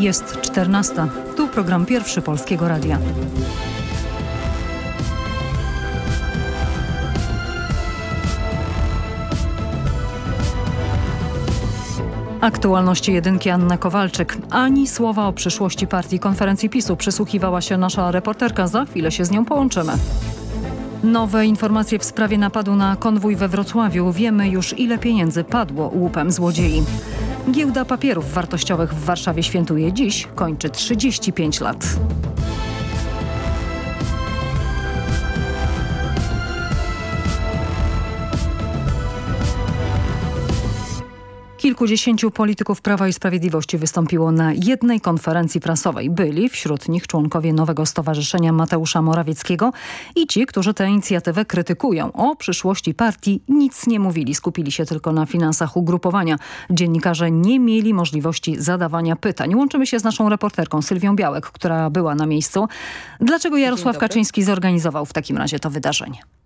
Jest 14. Tu program pierwszy Polskiego Radia. Aktualności jedynki Anna Kowalczyk. Ani słowa o przyszłości partii konferencji PiSu przysłuchiwała się nasza reporterka. Za chwilę się z nią połączymy. Nowe informacje w sprawie napadu na konwój we Wrocławiu. Wiemy już ile pieniędzy padło łupem złodziei. Giełda papierów wartościowych w Warszawie świętuje dziś, kończy 35 lat. Kilkudziesięciu polityków Prawa i Sprawiedliwości wystąpiło na jednej konferencji prasowej. Byli wśród nich członkowie nowego stowarzyszenia Mateusza Morawieckiego i ci, którzy tę inicjatywę krytykują. O przyszłości partii nic nie mówili, skupili się tylko na finansach ugrupowania. Dziennikarze nie mieli możliwości zadawania pytań. Łączymy się z naszą reporterką Sylwią Białek, która była na miejscu. Dlaczego Jarosław Kaczyński zorganizował w takim razie to wydarzenie?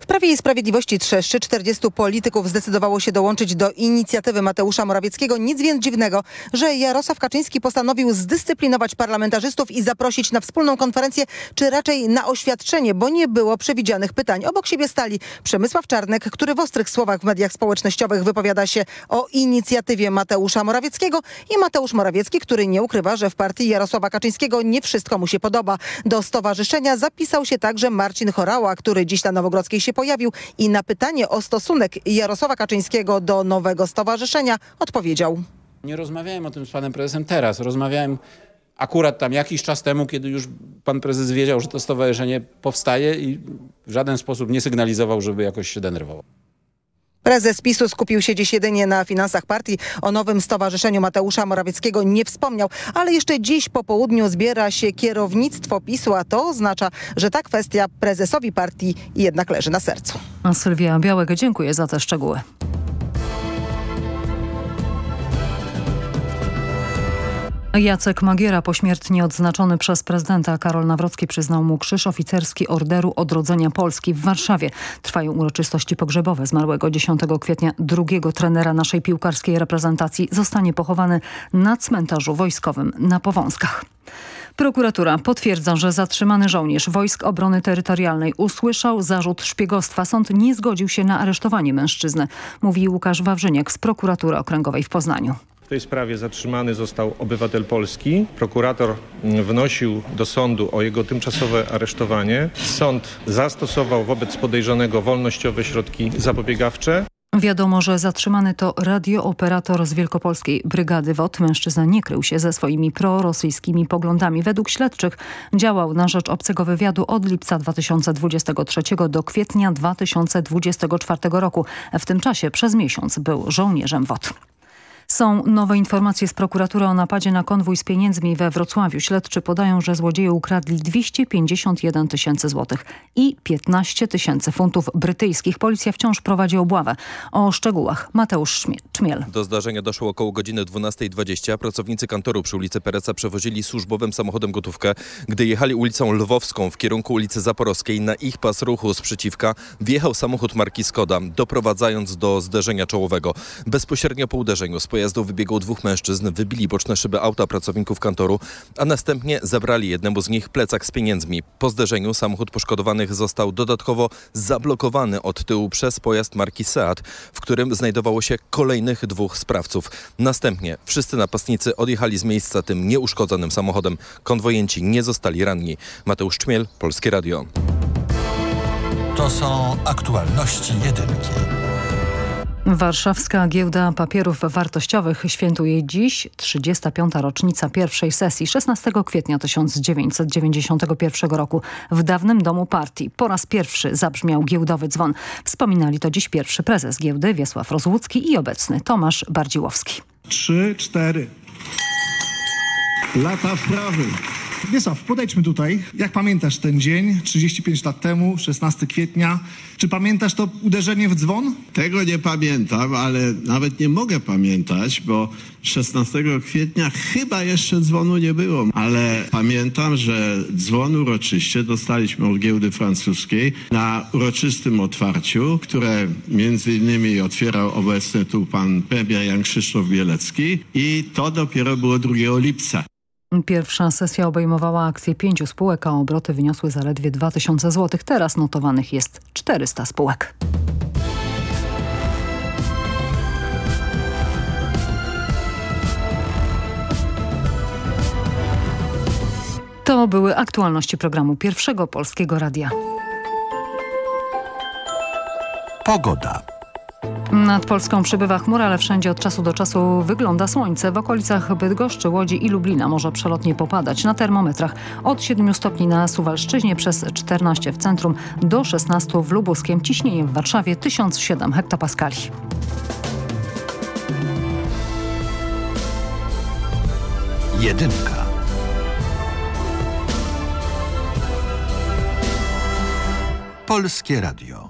W Prawie i Sprawiedliwości trzeszczy 40 polityków zdecydowało się dołączyć do inicjatywy Mateusza Morawieckiego. Nic więc dziwnego, że Jarosław Kaczyński postanowił zdyscyplinować parlamentarzystów i zaprosić na wspólną konferencję, czy raczej na oświadczenie, bo nie było przewidzianych pytań. Obok siebie stali Przemysław Czarnek, który w ostrych słowach w mediach społecznościowych wypowiada się o inicjatywie Mateusza Morawieckiego i Mateusz Morawiecki, który nie ukrywa, że w partii Jarosława Kaczyńskiego nie wszystko mu się podoba. Do stowarzyszenia zapisał się także Marcin Chorała, który dziś na Nowogrodzkiej się pojawił i na pytanie o stosunek Jarosława Kaczyńskiego do nowego stowarzyszenia odpowiedział. Nie rozmawiałem o tym z panem prezesem teraz. Rozmawiałem akurat tam jakiś czas temu, kiedy już pan prezes wiedział, że to stowarzyszenie powstaje i w żaden sposób nie sygnalizował, żeby jakoś się denerwował. Prezes PiSu skupił się dziś jedynie na finansach partii. O nowym stowarzyszeniu Mateusza Morawieckiego nie wspomniał, ale jeszcze dziś po południu zbiera się kierownictwo PiSu, a to oznacza, że ta kwestia prezesowi partii jednak leży na sercu. Sylwia Białek, dziękuję za te szczegóły. Jacek Magiera, pośmiertnie odznaczony przez prezydenta Karol Nawrocki, przyznał mu krzyż oficerski Orderu Odrodzenia Polski w Warszawie. Trwają uroczystości pogrzebowe zmarłego 10 kwietnia drugiego trenera naszej piłkarskiej reprezentacji. Zostanie pochowany na cmentarzu wojskowym na Powązkach. Prokuratura potwierdza, że zatrzymany żołnierz Wojsk Obrony Terytorialnej usłyszał zarzut szpiegostwa. Sąd nie zgodził się na aresztowanie mężczyzny, mówi Łukasz Wawrzyniak z prokuratury okręgowej w Poznaniu. Tej sprawie zatrzymany został obywatel Polski. Prokurator wnosił do sądu o jego tymczasowe aresztowanie. Sąd zastosował wobec podejrzanego wolnościowe środki zapobiegawcze. Wiadomo, że zatrzymany to radiooperator z Wielkopolskiej Brygady WOT. Mężczyzna nie krył się ze swoimi prorosyjskimi poglądami. Według śledczych działał na rzecz obcego wywiadu od lipca 2023 do kwietnia 2024 roku. W tym czasie przez miesiąc był żołnierzem WOT. Są nowe informacje z prokuratury o napadzie na konwój z pieniędzmi we Wrocławiu. Śledczy podają, że złodzieje ukradli 251 tysięcy złotych i 15 tysięcy funtów brytyjskich. Policja wciąż prowadzi obławę. O szczegółach Mateusz Czmiel. Do zdarzenia doszło około godziny 12.20. Pracownicy kantoru przy ulicy Pereca przewozili służbowym samochodem gotówkę. Gdy jechali ulicą Lwowską w kierunku ulicy Zaporowskiej, na ich pas ruchu sprzeciwka wjechał samochód marki Skoda, doprowadzając do zderzenia czołowego. Bezpośrednio po uderzeniu z pojazdu wybiegło dwóch mężczyzn, wybili boczne szyby auta pracowników kantoru, a następnie zabrali jednemu z nich plecak z pieniędzmi. Po zderzeniu samochód poszkodowanych został dodatkowo zablokowany od tyłu przez pojazd marki Seat, w którym znajdowało się kolejnych dwóch sprawców. Następnie wszyscy napastnicy odjechali z miejsca tym nieuszkodzonym samochodem. Konwojenci nie zostali ranni. Mateusz Czmiel, Polskie Radio. To są aktualności jedynki. Warszawska Giełda Papierów Wartościowych świętuje dziś 35. rocznica pierwszej sesji 16 kwietnia 1991 roku w dawnym domu partii. Po raz pierwszy zabrzmiał giełdowy dzwon. Wspominali to dziś pierwszy prezes giełdy Wiesław Rozłucki i obecny Tomasz Bardziłowski. Trzy, cztery. Lata wprawy. Wiesław, podejdźmy tutaj. Jak pamiętasz ten dzień, 35 lat temu, 16 kwietnia? Czy pamiętasz to uderzenie w dzwon? Tego nie pamiętam, ale nawet nie mogę pamiętać, bo 16 kwietnia chyba jeszcze dzwonu nie było. Ale pamiętam, że dzwon uroczyście dostaliśmy od giełdy francuskiej na uroczystym otwarciu, które między innymi otwierał obecny tu pan premier Jan Krzysztof Bielecki i to dopiero było 2 lipca. Pierwsza sesja obejmowała akcje pięciu spółek, a obroty wyniosły zaledwie 2000 zł. Teraz notowanych jest 400 spółek. To były aktualności programu Pierwszego Polskiego Radia. Pogoda. Nad Polską przybywa chmura, ale wszędzie od czasu do czasu wygląda słońce. W okolicach Bydgoszczy, Łodzi i Lublina może przelotnie popadać. Na termometrach od 7 stopni na Suwalszczyźnie przez 14 w centrum do 16 w Lubuskiem. Ciśnienie w Warszawie 1007 hektopaskali. Jedynka. Polskie Radio.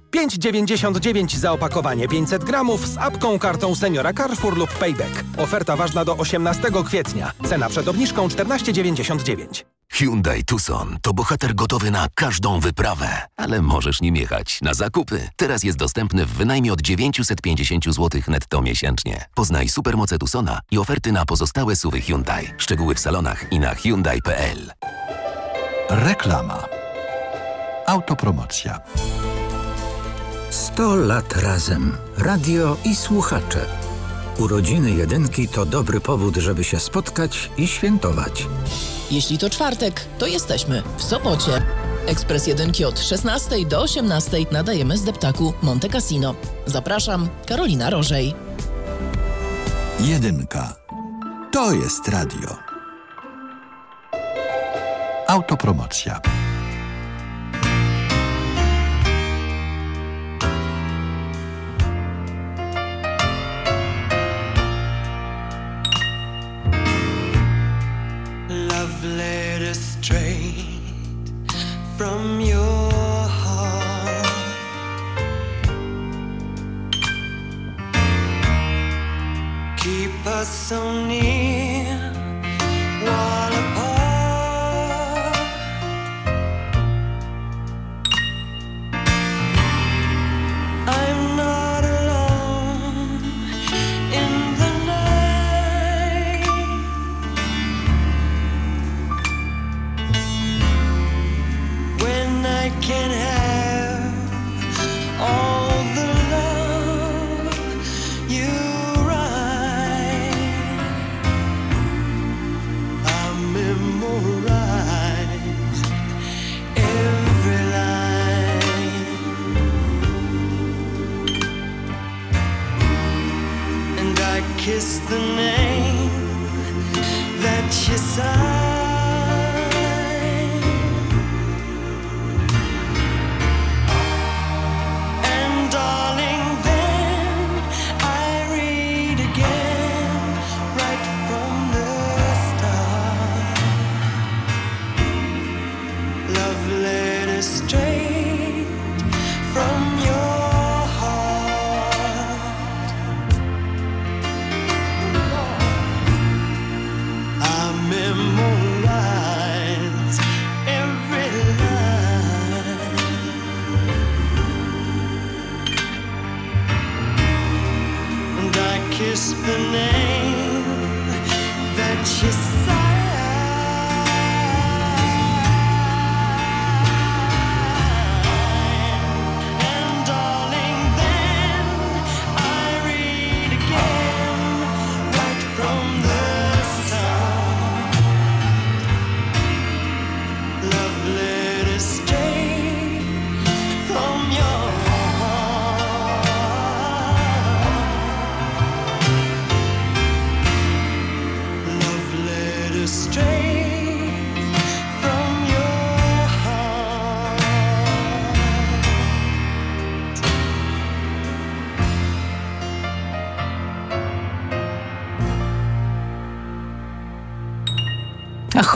5,99 za opakowanie 500 gramów z apką, kartą seniora Carrefour lub Payback. Oferta ważna do 18 kwietnia. Cena przed obniżką 14,99. Hyundai Tucson to bohater gotowy na każdą wyprawę, ale możesz nim jechać na zakupy. Teraz jest dostępny w wynajmie od 950 zł netto miesięcznie. Poznaj supermoce Tucsona i oferty na pozostałe suwy Hyundai. Szczegóły w salonach i na Hyundai.pl. Reklama. Autopromocja. 100 lat razem. Radio i słuchacze. Urodziny jedynki to dobry powód, żeby się spotkać i świętować. Jeśli to czwartek, to jesteśmy w Sopocie. Ekspres jedynki od 16 do 18 nadajemy z deptaku Monte Cassino. Zapraszam, Karolina Rożej. Jedynka. To jest radio. Autopromocja.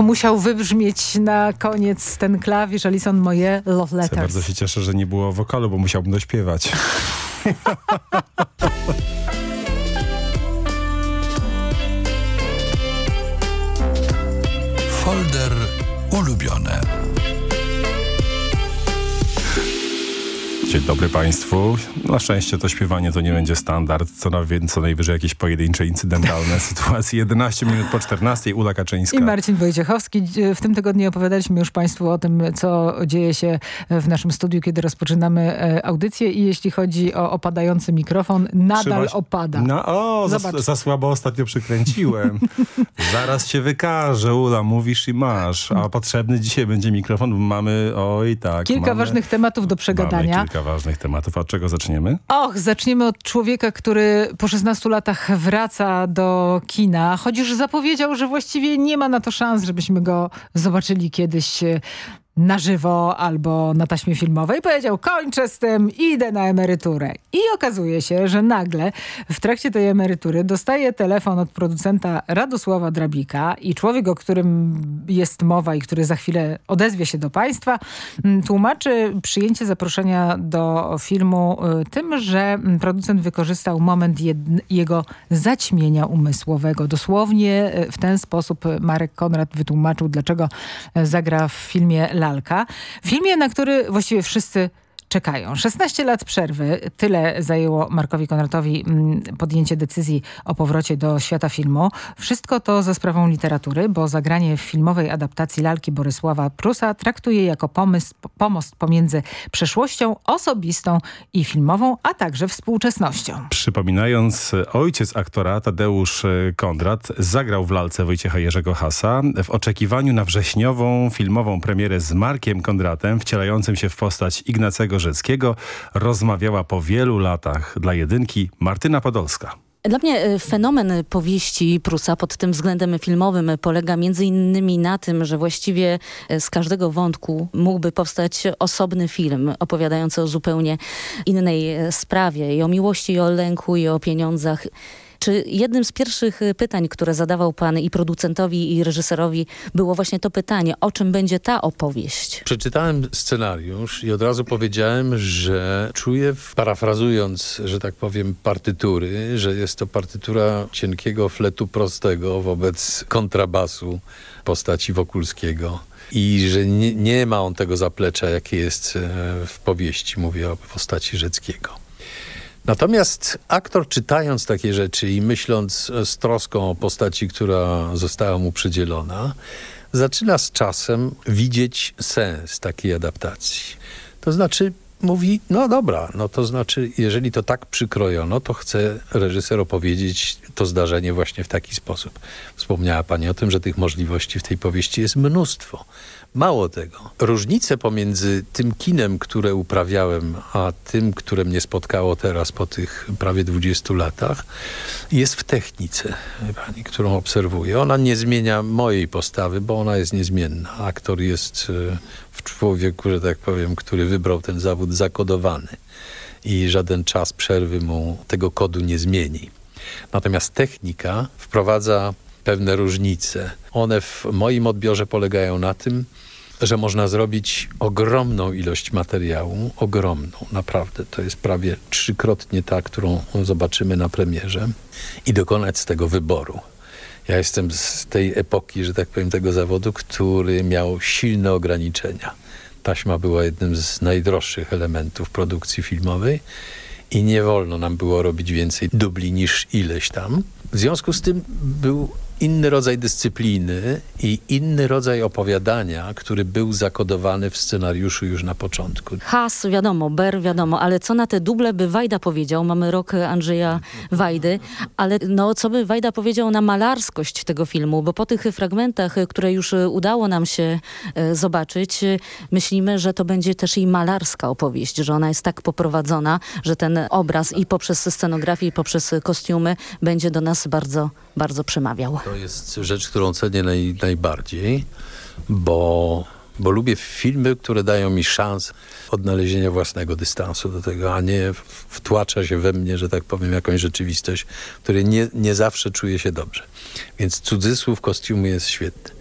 Musiał wybrzmieć na koniec ten klawisz Alison moje Love Ja Letters. bardzo się cieszę, że nie było wokalu, bo musiałbym dośpiewać. dobry Państwu. Na szczęście to śpiewanie to nie będzie standard, co, na, co najwyżej jakieś pojedyncze, incydentalne sytuacje. 11 minut po 14, Ula Kaczyńska. I Marcin Wojciechowski. W tym tygodniu opowiadaliśmy już Państwu o tym, co dzieje się w naszym studiu, kiedy rozpoczynamy e, audycję i jeśli chodzi o opadający mikrofon, nadal Trzymasz- opada. No, o, za, za słabo ostatnio przykręciłem. Zaraz się wykaże, Ula, mówisz i masz. A potrzebny dzisiaj będzie mikrofon, bo mamy, oj tak. Kilka mamy, ważnych tematów do przegadania. Mamy kilka ważnych tematów. A od czego zaczniemy? Och, zaczniemy od człowieka, który po 16 latach wraca do kina, choć już zapowiedział, że właściwie nie ma na to szans, żebyśmy go zobaczyli kiedyś e, na żywo albo na taśmie filmowej. Powiedział, kończę z tym, idę na emeryturę. I okazuje się, że nagle w trakcie tej emerytury dostaje telefon od producenta Radosława Drabika i człowiek, o którym jest mowa i który za chwilę odezwie się do państwa, m, tłumaczy przyjęcie zaproszenia do filmu y, tym, że m, producent wykorzystał moment jego zaćmienia umysłowego. Dosłownie y, w ten sposób Marek Konrad wytłumaczył, dlaczego y, zagra w filmie Lalka. Filmie, na który właściwie wszyscy czekają. 16 lat przerwy, tyle zajęło Markowi Konradowi mm, podjęcie decyzji o powrocie do świata filmu. Wszystko to za sprawą literatury, bo zagranie w filmowej adaptacji lalki Borysława Prusa traktuje jako pomysł, pomost pomiędzy przeszłością osobistą i filmową, a także współczesnością. Przypominając, ojciec aktora Tadeusz Kondrat zagrał w lalce Wojciecha Jerzego Hasa w oczekiwaniu na wrześniową filmową premierę z Markiem Kondratem, wcielającym się w postać Ignacego Rzeckiego, rozmawiała po wielu latach dla jedynki Martyna Podolska. Dla mnie e, fenomen powieści Prusa pod tym względem filmowym polega między innymi na tym, że właściwie e, z każdego wątku mógłby powstać osobny film opowiadający o zupełnie innej e, sprawie i o miłości, i o lęku, i o pieniądzach. Czy jednym z pierwszych e, pytań, które zadawał pan i producentowi, i reżyserowi, było właśnie to pytanie, o czym będzie ta opowieść? Przeczytałem scenariusz i od razu powiedziałem, że czuję, parafrazując, że tak powiem, partytury, że jest to partytura cienkiego fletu prostego wobec kontrabasu postaci Wokulskiego. I że nie, nie ma on tego zaplecza, jakie jest e, w powieści, mówię o postaci Rzeckiego. Natomiast aktor czytając takie rzeczy i myśląc e, z troską o postaci, która została mu przydzielona, zaczyna z czasem widzieć sens takiej adaptacji. To znaczy mówi, no dobra, no to znaczy, jeżeli to tak przykrojono, to chce reżyser opowiedzieć to zdarzenie właśnie w taki sposób. Wspomniała pani o tym, że tych możliwości w tej powieści jest mnóstwo. Mało tego, różnice pomiędzy tym kinem, które uprawiałem, a tym, które mnie spotkało teraz po tych prawie 20 latach, jest w technice, pani, którą obserwuję. Ona nie zmienia mojej postawy, bo ona jest niezmienna. Aktor jest e, w człowieku, że tak powiem, który wybrał ten zawód zakodowany i żaden czas przerwy mu tego kodu nie zmieni. Natomiast technika wprowadza pewne różnice. One w moim odbiorze polegają na tym, że można zrobić ogromną ilość materiału, ogromną, naprawdę. To jest prawie trzykrotnie ta, którą zobaczymy na premierze i dokonać z tego wyboru. Ja jestem z tej epoki, że tak powiem, tego zawodu, który miał silne ograniczenia. Taśma była jednym z najdroższych elementów produkcji filmowej i nie wolno nam było robić więcej dubli niż ileś tam. W związku z tym był inny rodzaj dyscypliny i inny rodzaj opowiadania, który był zakodowany w scenariuszu już na początku. Has, wiadomo, Ber, wiadomo, ale co na te duble by Wajda powiedział? Mamy rok Andrzeja Wajdy, ale no, co by Wajda powiedział na malarskość tego filmu? Bo po tych fragmentach, które już udało nam się e, zobaczyć, myślimy, że to będzie też i malarska opowieść, że ona jest tak poprowadzona, że ten obraz i poprzez scenografię, i poprzez kostiumy będzie do nas bardzo, bardzo przemawiał. To jest rzecz, którą cenię naj, najbardziej, bo bo lubię filmy, które dają mi szansę odnalezienia własnego dystansu do tego, a nie wtłacza się we mnie, że tak powiem, jakąś rzeczywistość, w której nie, nie zawsze czuję się dobrze. Więc cudzysłów kostiumu jest świetny.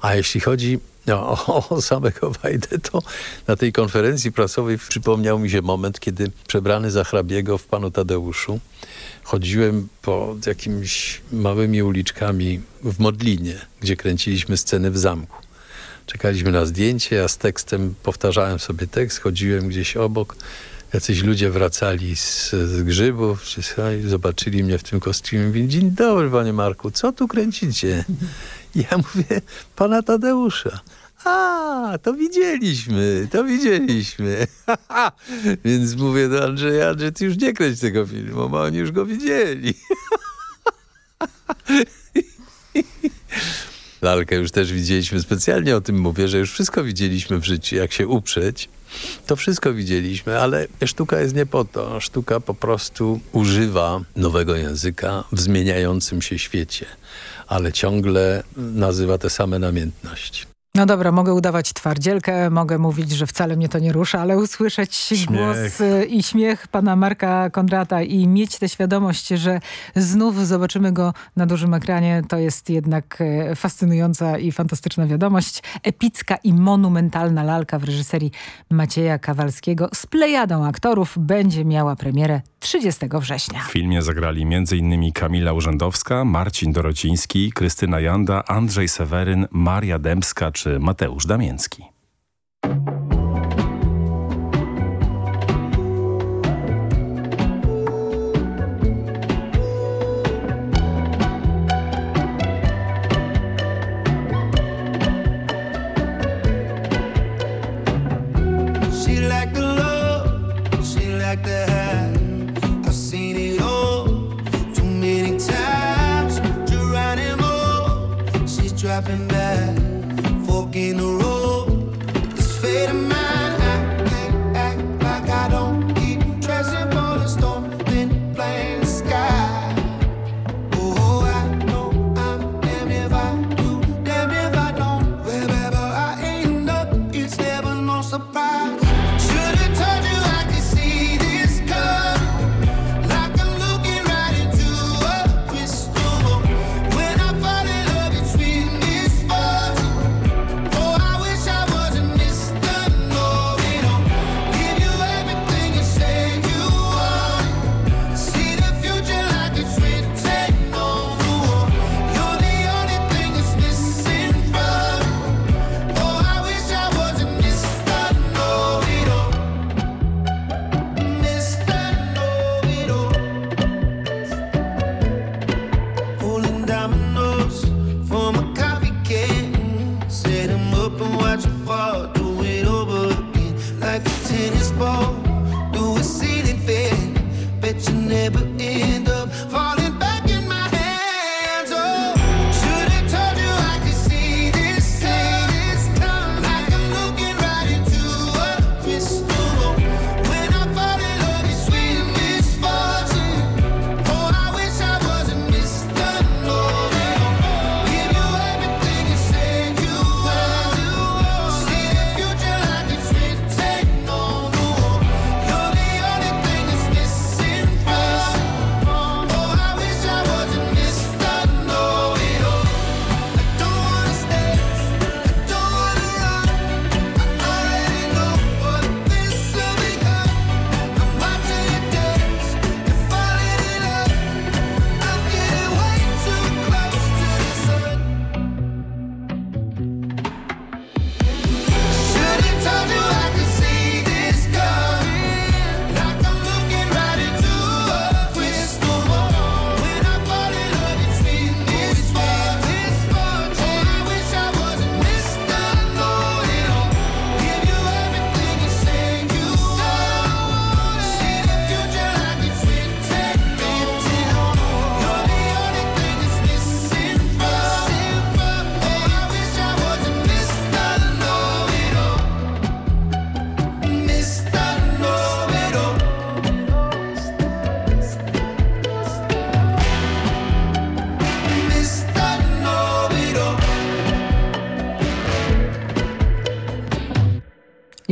A jeśli chodzi no, o, samego Wajdę, to na tej konferencji prasowej przypomniał mi się moment, kiedy przebrany za hrabiego w Panu Tadeuszu chodziłem po jakimiś małymi uliczkami w Modlinie, gdzie kręciliśmy sceny w zamku. Czekaliśmy na zdjęcie, a z tekstem powtarzałem sobie tekst, chodziłem gdzieś obok. Jacyś ludzie wracali z, z grzybów, czy zobaczyli mnie w tym kostiumie. Mówili, dzień dobry panie Marku, co tu kręcicie? Ja mówię, pana Tadeusza. A, to widzieliśmy, to widzieliśmy. Więc mówię do Andrzeja, Andrzej, ty już nie kręć tego filmu, bo oni już go widzieli. Lalkę już też widzieliśmy, specjalnie o tym mówię, że już wszystko widzieliśmy w życiu, jak się uprzeć. To wszystko widzieliśmy, ale sztuka jest nie po to. Sztuka po prostu używa nowego języka w zmieniającym się świecie, ale ciągle nazywa te same namiętności. No dobra, mogę udawać twardzielkę, mogę mówić, że wcale mnie to nie rusza, ale usłyszeć Śmiech. głos y, i śmiech pana Marka Kondrata i mieć tę świadomość, że znów zobaczymy go na dużym ekranie, to jest jednak y, fascynująca i fantastyczna wiadomość. Epicka i monumentalna lalka w reżyserii Macieja Kawalskiego z plejadą aktorów będzie miała premierę 30 września. W filmie zagrali m.in. Kamila Urzędowska, Marcin Dorociński, Krystyna Janda, Andrzej Seweryn, Maria Dębska czy Mateusz Damięcki.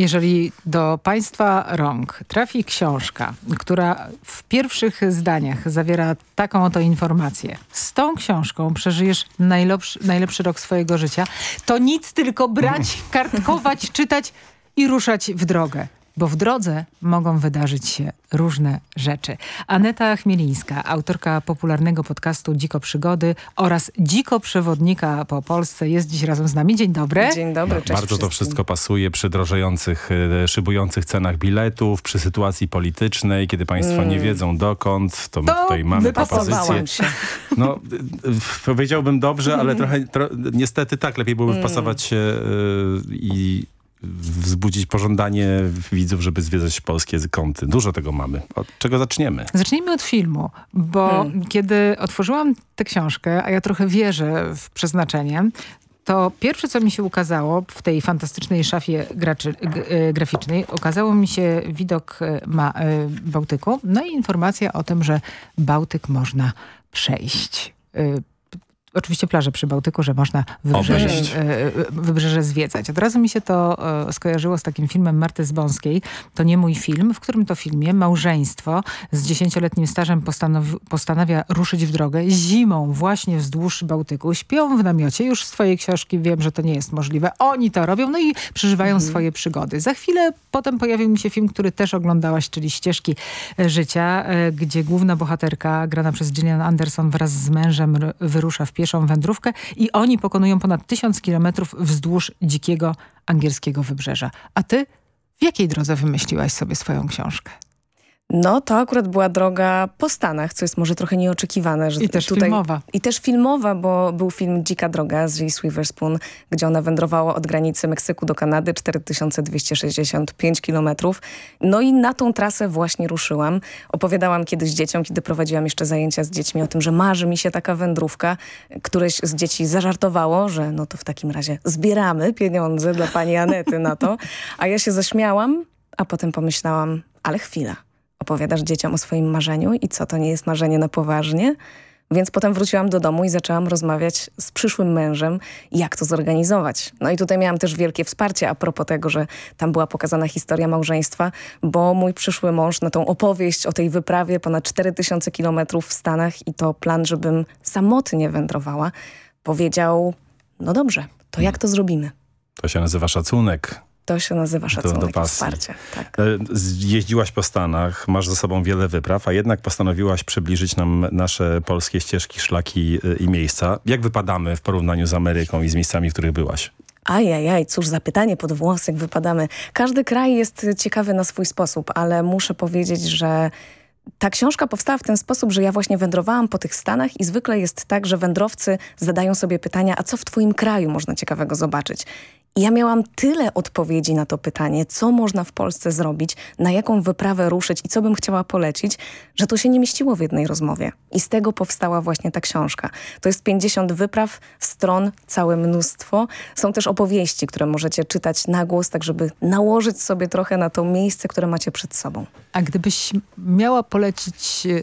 Jeżeli do Państwa rąk trafi książka, która w pierwszych zdaniach zawiera taką oto informację. Z tą książką przeżyjesz najlepszy, najlepszy rok swojego życia. To nic, tylko brać, kartkować, czytać i ruszać w drogę. Bo w drodze mogą wydarzyć się różne rzeczy. Aneta Chmielińska, autorka popularnego podcastu Dziko Przygody oraz Dziko Przewodnika po Polsce jest dziś razem z nami. Dzień dobry. Dzień dobry, cześć Bardzo to wszystkim. wszystko pasuje przy drożejących, e, szybujących cenach biletów, przy sytuacji politycznej, kiedy państwo Mm. nie wiedzą dokąd, to my To tutaj mamy propozycję. się. No, y, powiedziałbym dobrze, ale trochę, tro, niestety tak, lepiej byłoby Mm. wpasować się y, i wzbudzić pożądanie widzów, żeby zwiedzać polskie kąty. Dużo tego mamy. Od czego zaczniemy? Zacznijmy od filmu, bo Hmm. kiedy otworzyłam tę książkę, a ja trochę wierzę w przeznaczenie, to pierwsze, co mi się ukazało w tej fantastycznej szafie graczy, g, e, graficznej, okazało mi się widok e, ma, e, Bałtyku, no i informacja o tym, że Bałtyk można przejść. E, Oczywiście plaże przy Bałtyku, że można wybrzeże, Obejść. e, wybrzeże zwiedzać. Od razu mi się to e, skojarzyło z takim filmem Marty Zbąskiej. To nie mój film, w którym to filmie małżeństwo z dziesięcioletnim stażem postanawia ruszyć w drogę zimą właśnie wzdłuż Bałtyku. Śpią w namiocie. Już z twojej książki wiem, że to nie jest możliwe. Oni to robią, no i przeżywają swoje przygody. Za chwilę potem pojawił mi się film, który też oglądałaś, czyli Ścieżki e, życia, e, gdzie główna bohaterka, grana przez Gillian Anderson wraz z mężem wyrusza w pieszą wędrówkę i oni pokonują ponad tysiąc kilometrów wzdłuż dzikiego angielskiego wybrzeża. A ty w jakiej drodze wymyśliłaś sobie swoją książkę? No to akurat była droga po Stanach, co jest może trochę nieoczekiwane. Że I też tutaj, filmowa. I też filmowa, bo był film Dzika Droga z Reese Witherspoon, gdzie ona wędrowała od granicy Meksyku do Kanady, 4265 kilometrów. No i na tą trasę właśnie ruszyłam. Opowiadałam kiedyś dzieciom, kiedy prowadziłam jeszcze zajęcia z dziećmi o tym, że marzy mi się taka wędrówka. Któreś z dzieci zażartowało, że no to w takim razie zbieramy pieniądze dla pani Anety na to. A ja się zaśmiałam, a potem pomyślałam, ale chwila opowiadasz dzieciom o swoim marzeniu i co, to nie jest marzenie na poważnie? Więc potem wróciłam do domu i zaczęłam rozmawiać z przyszłym mężem, jak to zorganizować. No i tutaj miałam też wielkie wsparcie a propos tego, że tam była pokazana historia małżeństwa, bo mój przyszły mąż na tą opowieść o tej wyprawie ponad 4000 kilometrów w Stanach i to plan, żebym samotnie wędrowała, powiedział, no dobrze, to jak to zrobimy? To się nazywa szacunek. To się nazywa do szacunek i pasji. wsparcie. Tak. E, Jeździłaś po Stanach, masz za sobą wiele wypraw, a jednak postanowiłaś przybliżyć nam nasze polskie ścieżki, szlaki e, i miejsca. Jak wypadamy w porównaniu z Ameryką i z miejscami, w których byłaś? Ajajaj, cóż za pytanie pod włos, jak wypadamy. Każdy kraj jest ciekawy na swój sposób, ale muszę powiedzieć, że ta książka powstała w ten sposób, że ja właśnie wędrowałam po tych Stanach i zwykle jest tak, że wędrowcy zadają sobie pytania, a co w twoim kraju można ciekawego zobaczyć? I ja miałam tyle odpowiedzi na to pytanie, co można w Polsce zrobić, na jaką wyprawę ruszyć i co bym chciała polecić, że to się nie mieściło w jednej rozmowie. I z tego powstała właśnie ta książka. To jest 50 wypraw, stron, całe mnóstwo. Są też opowieści, które możecie czytać na głos, tak żeby nałożyć sobie trochę na to miejsce, które macie przed sobą. A gdybyś miała polecić e,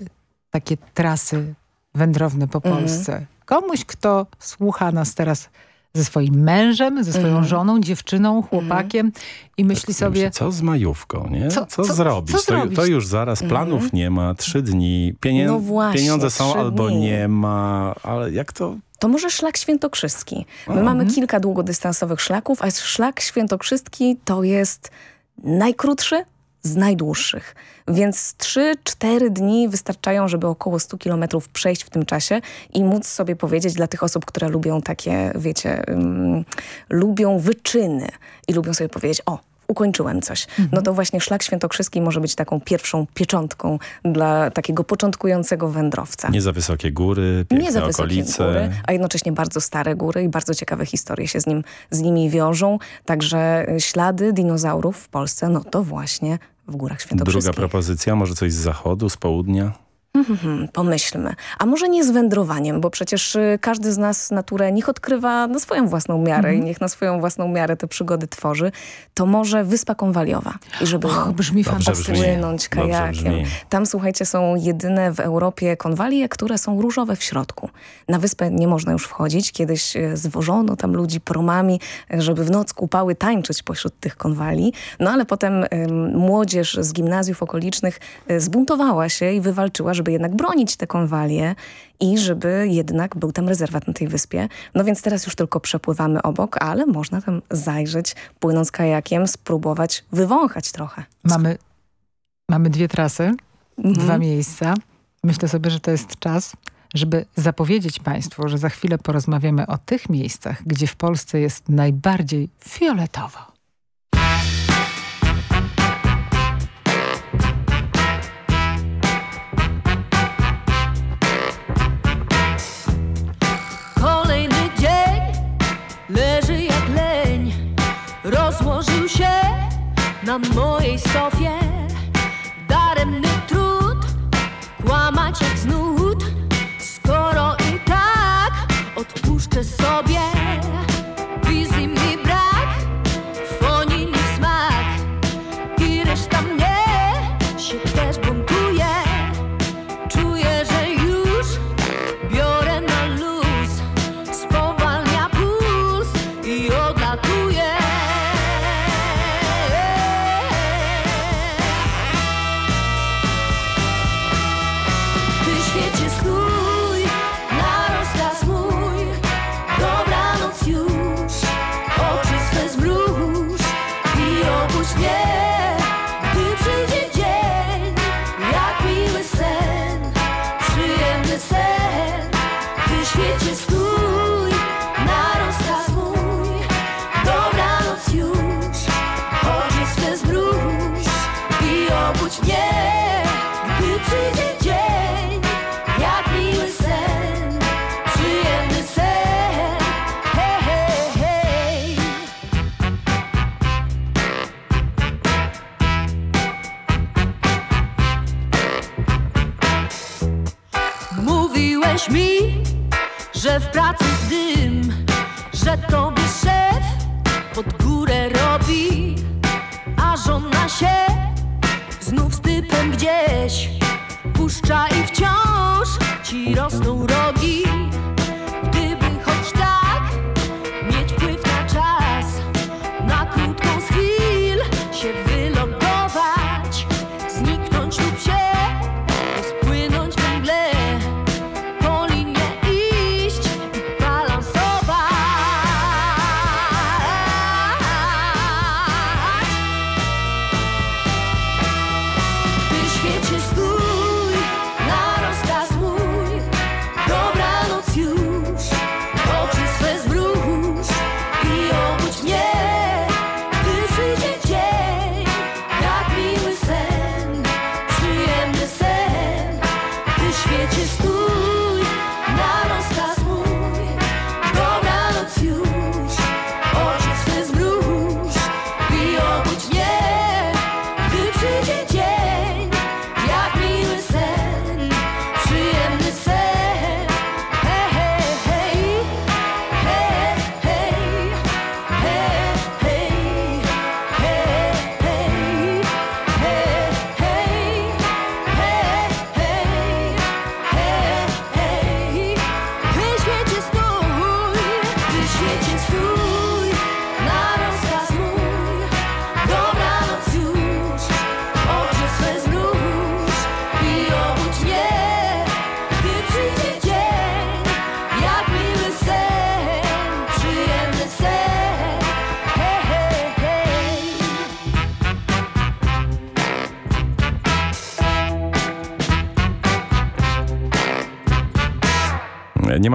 takie trasy wędrowne po Mhm. Polsce, komuś, kto słucha nas teraz ze swoim mężem, ze swoją Mhm. żoną, dziewczyną, chłopakiem i myśli sobie... Myślę, co z majówką, nie? Co- Co, co- zrobić? co to, zrobić? to już zaraz planów Mhm. nie ma, trzy dni, pienie No właśnie, pieniądze są albo dni. nie ma, ale jak to... To może szlak świętokrzyski. My mamy kilka długodystansowych szlaków, a szlak świętokrzyski to jest najkrótszy z najdłuższych. Więc 3-4 dni wystarczają, żeby około 100 kilometrów przejść w tym czasie i móc sobie powiedzieć dla tych osób, które lubią takie, wiecie, um, lubią wyczyny i lubią sobie powiedzieć, o, ukończyłem coś. No to właśnie szlak świętokrzyski może być taką pierwszą pieczątką dla takiego początkującego wędrowca. Nie za wysokie góry, piękne Nie za wysokie okolice. góry, a jednocześnie bardzo stare góry i bardzo ciekawe historie się z, nim, z nimi wiążą. Także y, ślady dinozaurów w Polsce, no to właśnie w Górach Świętokrzyskich. Druga propozycja, może coś z zachodu, z południa? Hmm, hmm, pomyślmy. A może nie z wędrowaniem, bo przecież y, każdy z nas naturę niech odkrywa na swoją własną miarę Mhm. i niech na swoją własną miarę te przygody tworzy. To może Wyspa Konwaliowa. I żeby Och, brzmi płynąć kajakiem. brzmi. Tam, słuchajcie, są jedyne w Europie konwalie, które są różowe w środku. Na wyspę nie można już wchodzić. Kiedyś e, zwożono tam ludzi promami, e, żeby w noc kupały tańczyć pośród tych konwali. No ale potem em, młodzież z gimnazjów okolicznych zbuntowała się i wywalczyła, żeby jednak bronić te konwalie i żeby jednak był tam rezerwat na tej wyspie. No więc teraz już tylko przepływamy obok, ale można tam zajrzeć, płynąc kajakiem, spróbować wywąchać trochę. Mamy, mamy dwie trasy, Mhm. dwa miejsca. Myślę sobie, że to jest czas, żeby zapowiedzieć Państwu, że za chwilę porozmawiamy o tych miejscach, gdzie w Polsce jest najbardziej fioletowo. Na mojej sofie. Daremny trud Kłamać jak znud. Skoro i tak odpuszczę sobie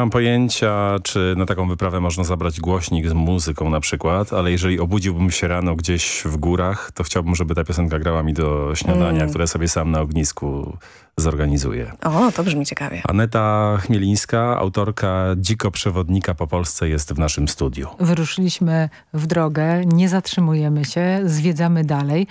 mam pojęcia, czy na taką wyprawę można zabrać głośnik z muzyką na przykład, ale jeżeli obudziłbym się rano gdzieś w górach, to chciałbym, żeby ta piosenka grała mi do śniadania, Mm. które sobie sam na ognisku zorganizuję. O, to brzmi ciekawie. Aneta Chmielińska, autorka Dziko Przewodnika po Polsce jest w naszym studiu. Wyruszyliśmy w drogę, nie zatrzymujemy się, zwiedzamy dalej.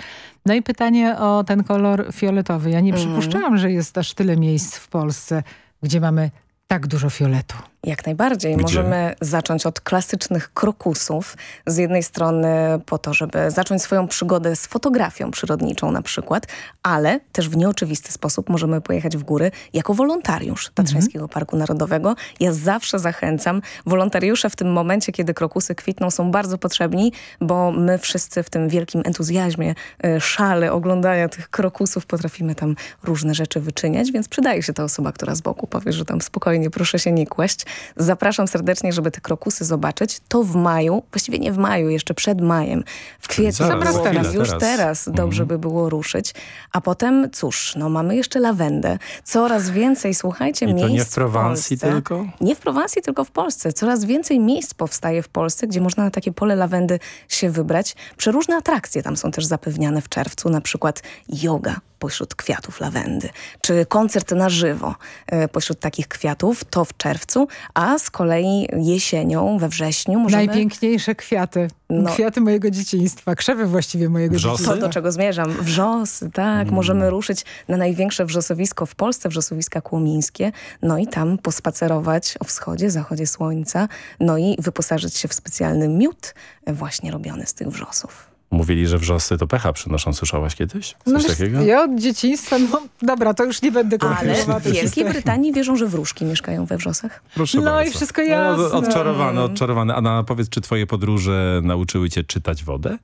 No i pytanie o ten kolor fioletowy. Ja nie Mhm. przypuszczałam, że jest aż tyle miejsc w Polsce, gdzie mamy tak dużo fioletu. Jak najbardziej. Gdzie? Możemy zacząć od klasycznych krokusów. Z jednej strony po to, żeby zacząć swoją przygodę z fotografią przyrodniczą na przykład, ale też w nieoczywisty sposób możemy pojechać w góry jako wolontariusz Tatrzańskiego Parku Narodowego. Ja zawsze zachęcam. Wolontariusze w tym momencie, kiedy krokusy kwitną są bardzo potrzebni, bo my wszyscy w tym wielkim entuzjazmie, y, szale oglądania tych krokusów potrafimy tam różne rzeczy wyczyniać, więc przydaje się ta osoba, która z boku powie, że tam spokojnie, proszę się nie kłaść. Zapraszam serdecznie, żeby te krokusy zobaczyć. To w maju, właściwie nie w maju, jeszcze przed majem. W kwietniu, zaraz, za chwilę, już teraz. teraz dobrze by było ruszyć. A potem, cóż, no mamy jeszcze lawendę. Coraz więcej, słuchajcie, I to miejsc nie w Prowansji Polsce. tylko? Nie w Prowansji, tylko w Polsce. Coraz więcej miejsc powstaje w Polsce, gdzie można na takie pole lawendy się wybrać. Przeróżne atrakcje tam są też zapewniane w czerwcu, na przykład yoga pośród kwiatów lawendy, czy koncert na żywo e, pośród takich kwiatów, to w czerwcu, a z kolei jesienią, we wrześniu możemy... Najpiękniejsze kwiaty. No. Kwiaty mojego dzieciństwa, krzewy właściwie mojego To, dzieciństwa. do czego zmierzam. Wrzosy, tak. Mm. Możemy ruszyć na największe wrzosowisko w Polsce, wrzosowiska kłomińskie, no i tam pospacerować o wschodzie, zachodzie słońca, no i wyposażyć się w specjalny miód e, właśnie robiony z tych wrzosów. Mówili, że wrzosy to pecha przynoszą. Słyszałaś kiedyś? Coś No wiesz, takiego? ja od dzieciństwa, no dobra, to już nie będę Ale kontynuowała w Wielkiej. Brytanii wierzą, że wróżki mieszkają we wrzosach. Proszę No bardzo. i wszystko jasne. No, odczarowany, odczarowany. Anna, powiedz, czy twoje podróże nauczyły cię czytać wodę?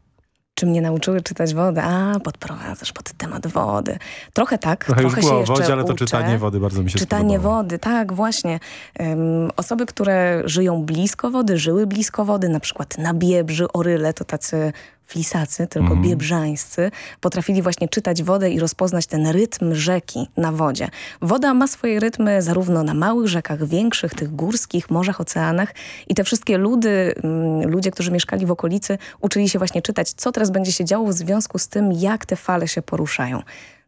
Czy mnie nauczyły czytać wodę? A, podprowadzasz pod temat wody. Trochę tak, Trochę już trochę było się o jeszcze wodzie, ale to uczę. czytanie wody bardzo mi się Czytanie spodobało. wody, tak, właśnie. Em, osoby, które żyją blisko wody, żyły blisko wody, na przykład na Biebrzy, Oryle, to tacy flisacy, tylko Mhm. biebrzańscy, potrafili właśnie czytać wodę i rozpoznać ten rytm rzeki na wodzie. Woda ma swoje rytmy zarówno na małych rzekach, większych, tych górskich, morzach, oceanach i te wszystkie ludy, mm, ludzie, którzy mieszkali w okolicy, uczyli się właśnie czytać, co teraz będzie się działo w związku z tym, jak te fale się poruszają.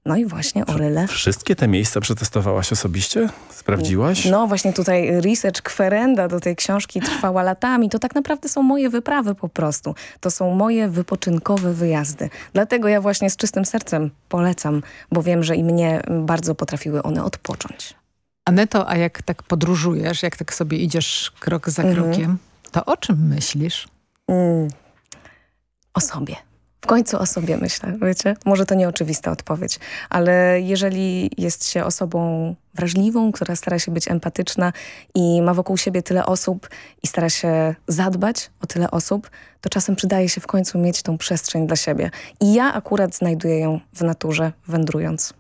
No i właśnie Oryle. Wszystkie te miejsca przetestowałaś osobiście? Sprawdziłaś? No właśnie tutaj research kwerenda do tej książki trwała latami. To tak naprawdę są moje wyprawy po prostu. To są moje wypoczynkowe wyjazdy. Dlatego ja właśnie z czystym sercem polecam, bo wiem, że i mnie bardzo potrafiły one odpocząć. Aneto, a jak tak podróżujesz, jak tak sobie idziesz krok za Mhm. krokiem, to o czym myślisz? Mm. O sobie. W końcu o sobie myślę, wiecie? Może to nieoczywista odpowiedź, ale jeżeli jest się osobą wrażliwą, która stara się być empatyczna i ma wokół siebie tyle osób i stara się zadbać o tyle osób, to czasem przydaje się w końcu mieć tą przestrzeń dla siebie. I ja akurat znajduję ją w naturze, wędrując.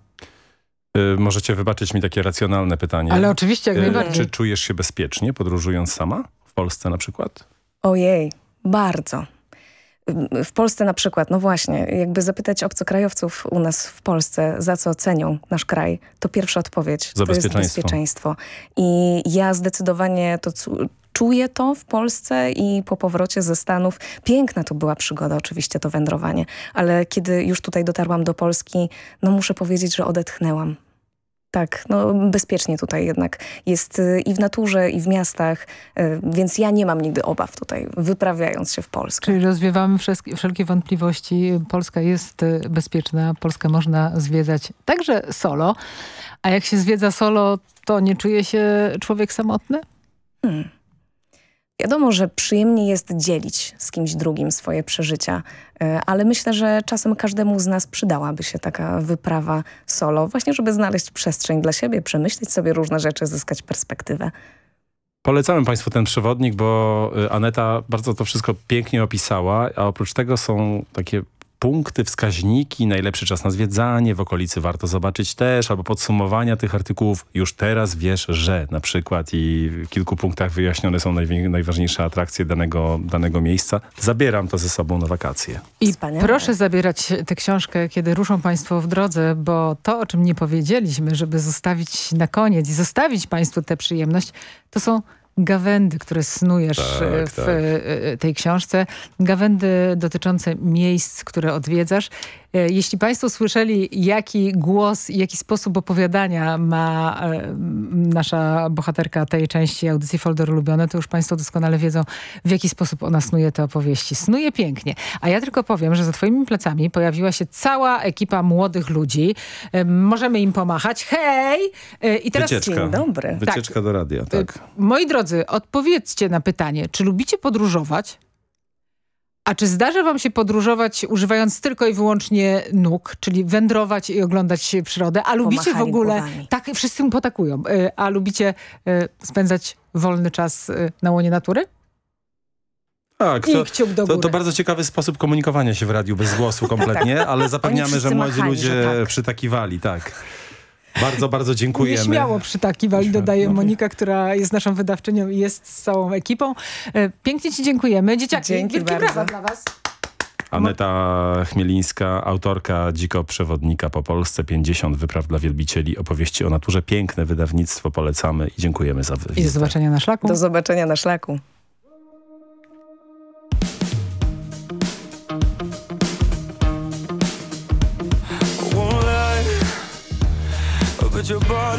Y, możecie wybaczyć mi takie racjonalne pytanie. Ale oczywiście, jak Y, najbardziej. Czy czujesz się bezpiecznie podróżując sama? W Polsce na przykład? Ojej, bardzo. W Polsce na przykład, no właśnie, jakby zapytać obcokrajowców u nas w Polsce, za co cenią nasz kraj, to pierwsza odpowiedź Za to jest bezpieczeństwo. bezpieczeństwo. I ja zdecydowanie to czuję to w Polsce i po powrocie ze Stanów. Piękna to była przygoda, oczywiście to wędrowanie, ale kiedy już tutaj dotarłam do Polski, no muszę powiedzieć, że odetchnęłam. Tak, no bezpiecznie tutaj jednak jest y, i w naturze, i w miastach, y, więc ja nie mam nigdy obaw tutaj, wyprawiając się w Polskę. Czyli rozwiewamy wszelkie, wątpliwości. Polska jest y, bezpieczna, Polskę można zwiedzać także solo. A jak się zwiedza solo, to nie czuje się człowiek samotny? Hmm. Wiadomo, że przyjemnie jest dzielić z kimś drugim swoje przeżycia, y, ale myślę, że czasem każdemu z nas przydałaby się taka wyprawa solo, właśnie żeby znaleźć przestrzeń dla siebie, przemyśleć sobie różne rzeczy, zyskać perspektywę. Polecamy Państwu ten przewodnik, bo y, Aneta bardzo to wszystko pięknie opisała, a oprócz tego są takie punkty, wskaźniki, najlepszy czas na zwiedzanie, w okolicy warto zobaczyć też, albo podsumowania tych artykułów. Już teraz wiesz, że na przykład i w kilku punktach wyjaśnione są najważniejsze atrakcje danego, danego miejsca. Zabieram to ze sobą na wakacje. I proszę zabierać tę książkę, kiedy ruszą Państwo w drodze, bo to, o czym nie powiedzieliśmy, żeby zostawić na koniec i zostawić Państwu tę przyjemność, to są gawędy, które snujesz Tak, e, w tak. e, tej książce. Gawędy dotyczące miejsc, które odwiedzasz. E, Jeśli Państwo słyszeli, jaki głos i jaki sposób opowiadania ma e, nasza bohaterka tej części audycji Folder Ulubione, to już Państwo doskonale wiedzą, w jaki sposób ona snuje te opowieści. Snuje pięknie. A ja tylko powiem, że za Twoimi plecami pojawiła się cała ekipa młodych ludzi. E, Możemy im pomachać. Hej! I teraz Wycieczka. dzień dobry. Wycieczka Tak. do radia, tak. Moi drodzy, odpowiedzcie na pytanie, czy lubicie podróżować? A czy zdarza wam się podróżować używając tylko i wyłącznie nóg, czyli wędrować i oglądać przyrodę? A lubicie w ogóle... głowami. Tak, wszyscy mu potakują. Y, A lubicie y, spędzać wolny czas y, na łonie natury? Tak, to, to, góry. to bardzo ciekawy sposób komunikowania się w radiu bez głosu kompletnie, ale zapewniamy, że młodzi ludzie że tak. przytakiwali, tak. Bardzo, bardzo dziękujemy. Nieśmiało przytakiwali, dodaje Monika, która jest naszą wydawczynią i jest z całą ekipą. Y, Pięknie ci dziękujemy. Dzieciaki, Dzięki wielkie bardzo. brawa dla was. Aneta Chmielińska, autorka Dziko Przewodnika po Polsce, 50 wypraw dla wielbicieli opowieści o naturze. Piękne wydawnictwo, polecamy i dziękujemy za I do wizytę. zobaczenia na szlaku. Do zobaczenia na szlaku.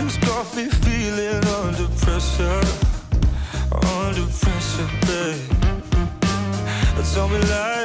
Body's got me feeling under pressure, under pressure, babe. Tell me lies,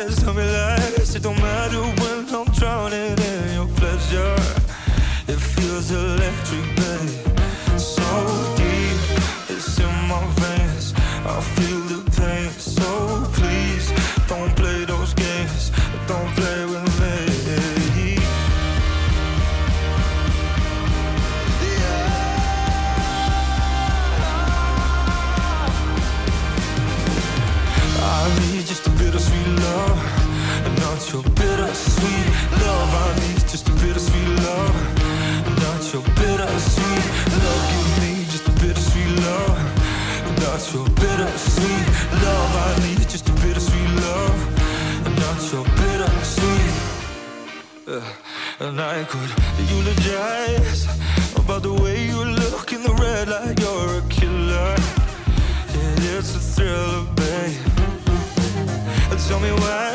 I could eulogize about the way you look in the red light. You're a killer. Yeah, it's a thriller, babe. Tell me why,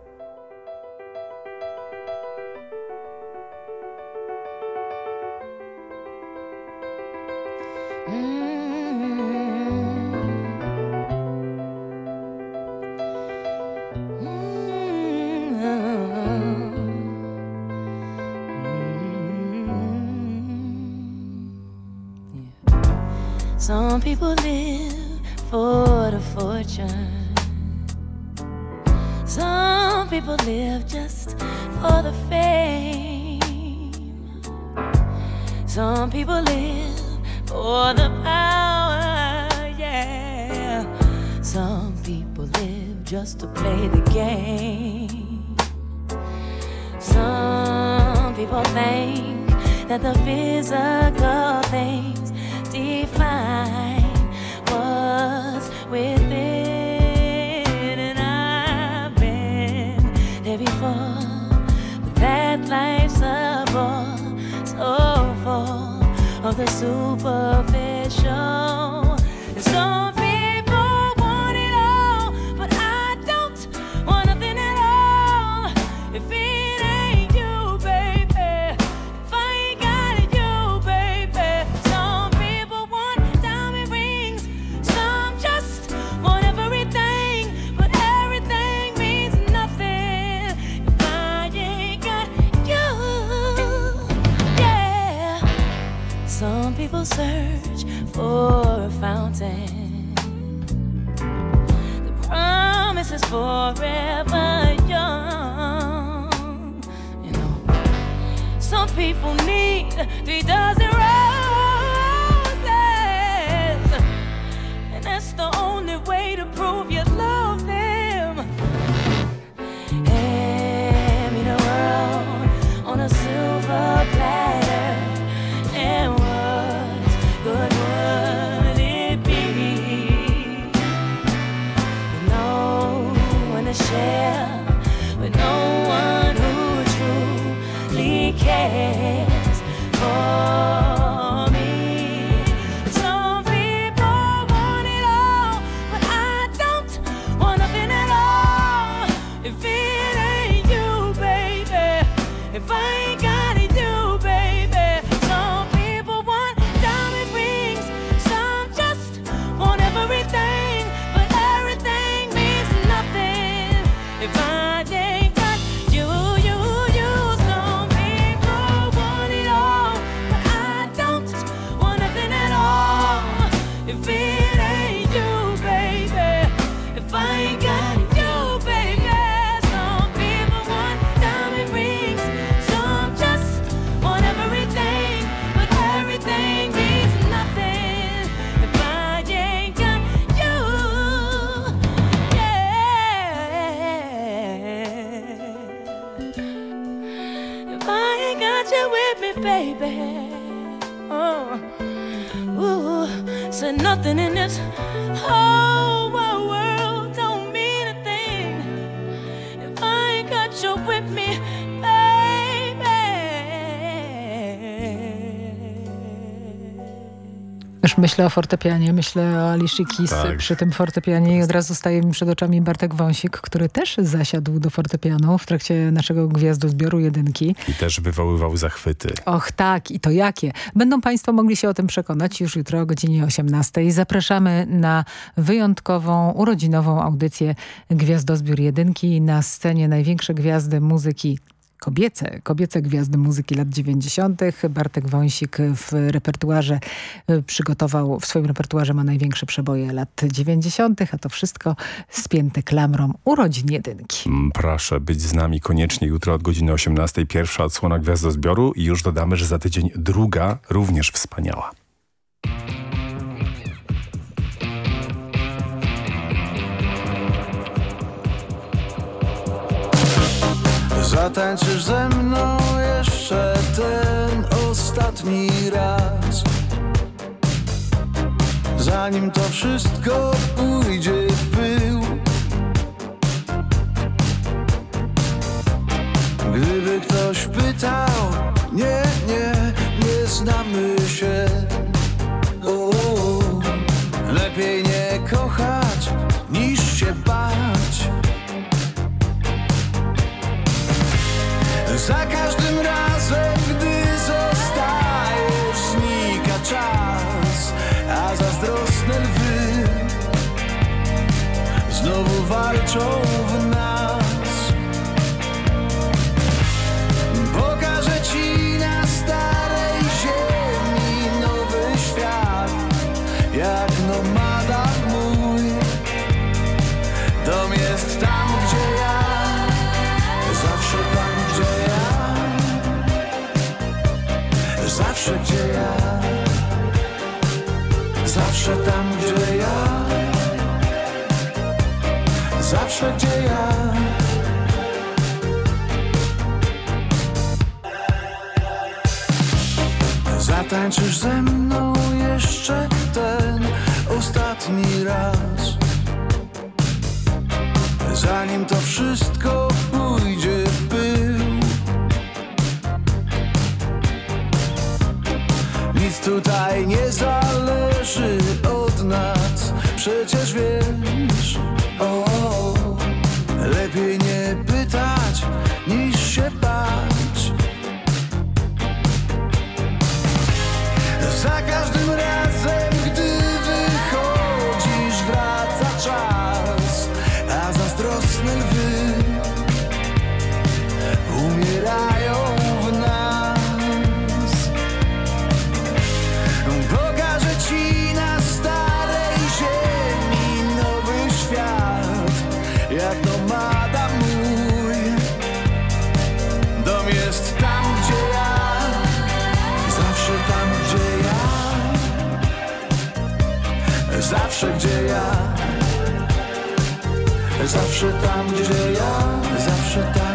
Some people live just to play the game. Some people think that the physical things define what's within. Forever young. You know, some people need three dozen myślę o fortepianie, myślę o Alicia Keys Tak. przy tym fortepianie i od razu staje mi przed oczami Bartek Wąsik, który też zasiadł do fortepianu w trakcie naszego gwiazdozbioru jedynki. I też wywoływał zachwyty. Och tak, i to jakie. Będą Państwo mogli się o tym przekonać już jutro o godzinie 18. Zapraszamy na wyjątkową, urodzinową audycję Gwiazdozbiór Jedynki. Na scenie największe gwiazdy muzyki kobiece, kobiece gwiazdy muzyki lat 90. Bartek Wąsik w repertuarze y, przygotował, w swoim repertuarze ma największe przeboje lat 90., a to wszystko spięte klamrą urodzin jedynki. Mm, Proszę być z nami koniecznie jutro od godziny 18. Pierwsza odsłona Gwiazdozbioru i już dodamy, że za tydzień druga, również wspaniała. Zatańczysz ze mną jeszcze ten ostatni raz. Zanim to wszystko pójdzie w pył. Gdyby ktoś pytał Nie, nie, nie znamy się. O, Lepiej nie Za każdym razem, gdy zostajesz, znika czas, a zazdrosne lwy znowu walczą Zatańczysz ze mną jeszcze ten ostatni raz. Zanim to wszystko pójdzie w pył. Nic tutaj nie zależy od nas. Przecież wiesz o, Lepiej nie Zawsze tam gdzie ja Zawsze tam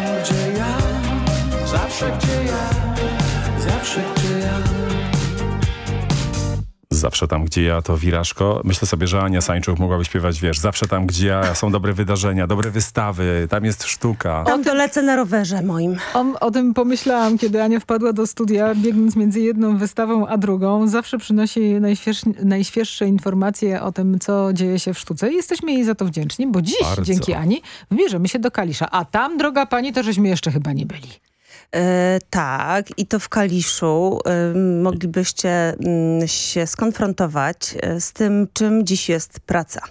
Zawsze tam, gdzie ja, to Wirażko. Myślę sobie, że Ania Sańczuk mogłaby śpiewać, wiesz, zawsze tam, gdzie ja, są dobre wydarzenia, dobre wystawy, tam jest sztuka. Tam to lecę na rowerze moim. O, o tym pomyślałam, kiedy Ania wpadła do studia, biegnąc między jedną wystawą a drugą. Zawsze przynosi najświeższe, najświeższe informacje o tym, co dzieje się w sztuce. I jesteśmy jej za to wdzięczni, bo dziś, Bardzo. dzięki Ani, wybierzemy się do Kalisza. A tam, droga pani, to żeśmy jeszcze chyba nie byli. E, tak, i to w Kaliszu e, moglibyście mm, się skonfrontować e, z tym, czym dziś jest praca.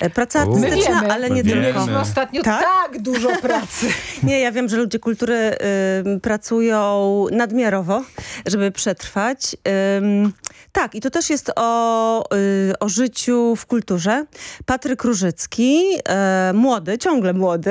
E, Praca artystyczna, wiemy. ale nie My tylko. Mieliśmy ostatnio tak dużo pracy. Nie, ja wiem, że ludzie kultury y, pracują nadmiarowo, żeby przetrwać. Ym, tak, i to też jest o, y, o życiu w kulturze. Patryk Różycki, y, młody, ciągle młody,